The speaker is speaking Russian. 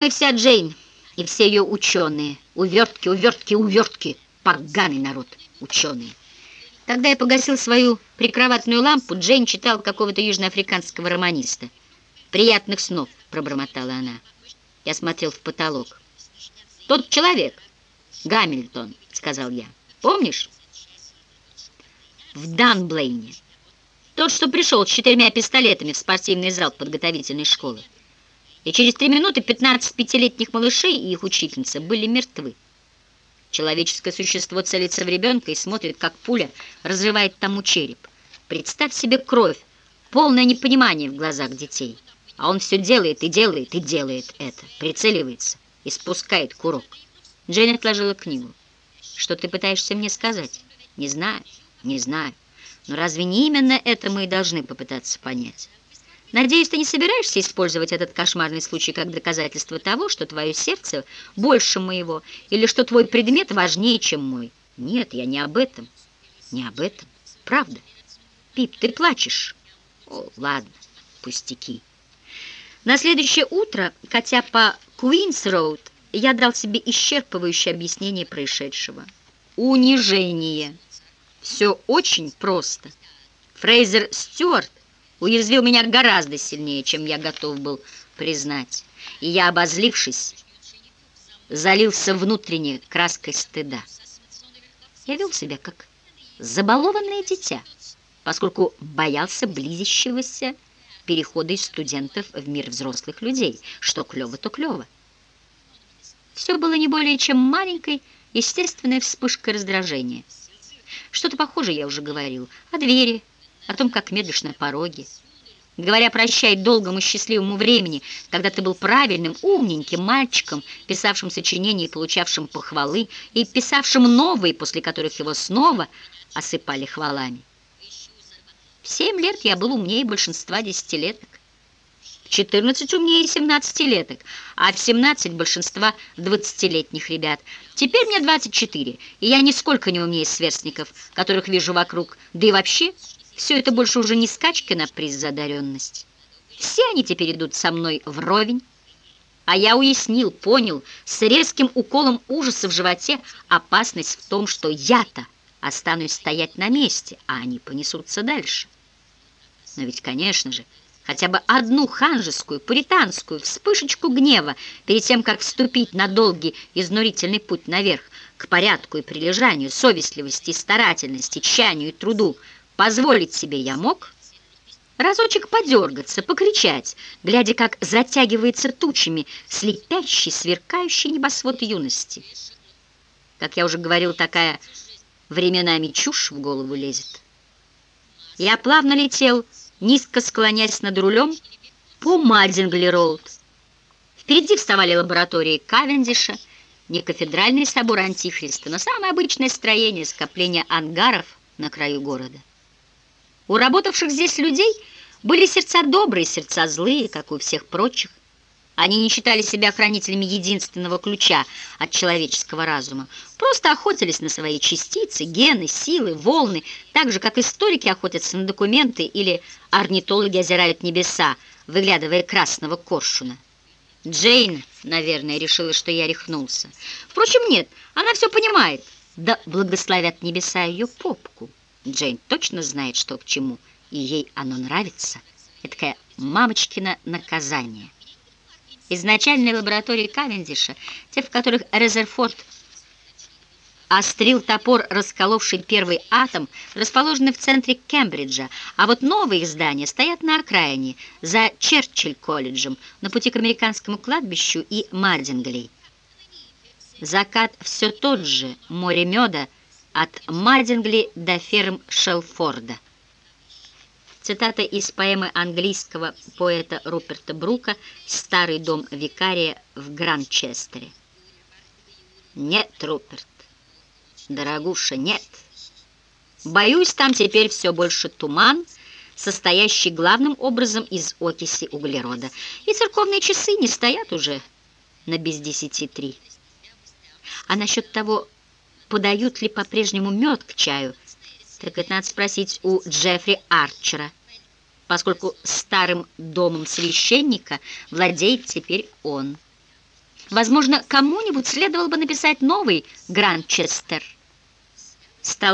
и вся Джейн, и все ее ученые. Увертки, увертки, увертки. Поганый народ, ученые. Когда я погасил свою прикроватную лампу, Джейн читал какого-то южноафриканского романиста. «Приятных снов», — пробормотала она. Я смотрел в потолок. «Тот человек, Гамильтон», — сказал я. «Помнишь?» «В Данблейне. Тот, что пришел с четырьмя пистолетами в спортивный зал подготовительной школы и через три минуты 15 пятилетних малышей и их учительница были мертвы. Человеческое существо целится в ребенка и смотрит, как пуля разрывает тому череп. Представь себе кровь, полное непонимание в глазах детей. А он все делает и делает и делает это, прицеливается и спускает курок. Джейн отложила книгу. «Что ты пытаешься мне сказать?» «Не знаю, не знаю. Но разве не именно это мы и должны попытаться понять?» Надеюсь, ты не собираешься использовать этот кошмарный случай как доказательство того, что твое сердце больше моего, или что твой предмет важнее, чем мой. Нет, я не об этом. Не об этом. Правда. Пип, ты плачешь. О, ладно, пустяки. На следующее утро, хотя по Куинс-Роуд, я дал себе исчерпывающее объяснение происшедшего. Унижение. Все очень просто. Фрейзер Стюарт уязвил меня гораздо сильнее, чем я готов был признать. И я, обозлившись, залился внутренней краской стыда. Я вел себя как забалованное дитя, поскольку боялся близящегося перехода из студентов в мир взрослых людей. Что клево, то клево. Все было не более чем маленькой, естественной вспышкой раздражения. Что-то похожее я уже говорил о двери, о том, как медлишь на пороге. Говоря «прощай» долгому счастливому времени, когда ты был правильным, умненьким мальчиком, писавшим сочинения и получавшим похвалы, и писавшим новые, после которых его снова осыпали хвалами. В семь лет я был умнее большинства десятилеток, в четырнадцать умнее семнадцатилеток, а в семнадцать большинства двадцатилетних ребят. Теперь мне двадцать четыре, и я нисколько не умнее сверстников, которых вижу вокруг, да и вообще... Все это больше уже не скачка на приз за одаренность. Все они теперь идут со мной вровень. А я уяснил, понял, с резким уколом ужаса в животе опасность в том, что я-то останусь стоять на месте, а они понесутся дальше. Но ведь, конечно же, хотя бы одну ханжескую, пуританскую вспышечку гнева перед тем, как вступить на долгий изнурительный путь наверх, к порядку и прилежанию, совестливости старательности, тщанию и труду – Позволить себе я мог разочек подергаться, покричать, глядя, как затягивается тучами слепящий, сверкающий небосвод юности. Как я уже говорил, такая временами чушь в голову лезет. Я плавно летел, низко склоняясь над рулем, по Мадзингли-Роуд. Впереди вставали лаборатории Кавендиша, не кафедральный собор Антихриста, но самое обычное строение, скопление ангаров на краю города. У работавших здесь людей были сердца добрые, сердца злые, как у всех прочих. Они не считали себя хранителями единственного ключа от человеческого разума. Просто охотились на свои частицы, гены, силы, волны, так же, как историки охотятся на документы или орнитологи озирают небеса, выглядывая красного коршуна. Джейн, наверное, решила, что я рехнулся. Впрочем, нет, она все понимает. Да благословят небеса ее попку. Джейн точно знает, что к чему, и ей оно нравится. Это такая мамочкино наказание. Из начальной лаборатории Кавендиша, те, в которых Резерфорд острил топор, расколовший первый атом, расположены в центре Кембриджа, а вот новые здания стоят на окраине, за Черчилль-колледжем, на пути к американскому кладбищу и Мардингли. Закат все тот же, море меда, от Мадингли до ферм Шелфорда. Цитата из поэмы английского поэта Руперта Брука «Старый дом викария в Гранчестере». Нет, Руперт, дорогуша, нет. Боюсь, там теперь все больше туман, состоящий главным образом из окиси углерода. И церковные часы не стоят уже на без десяти три. А насчет того, подают ли по-прежнему мед к чаю, так это надо спросить у Джеффри Арчера, поскольку старым домом священника владеет теперь он. Возможно, кому-нибудь следовало бы написать новый Гранчестер.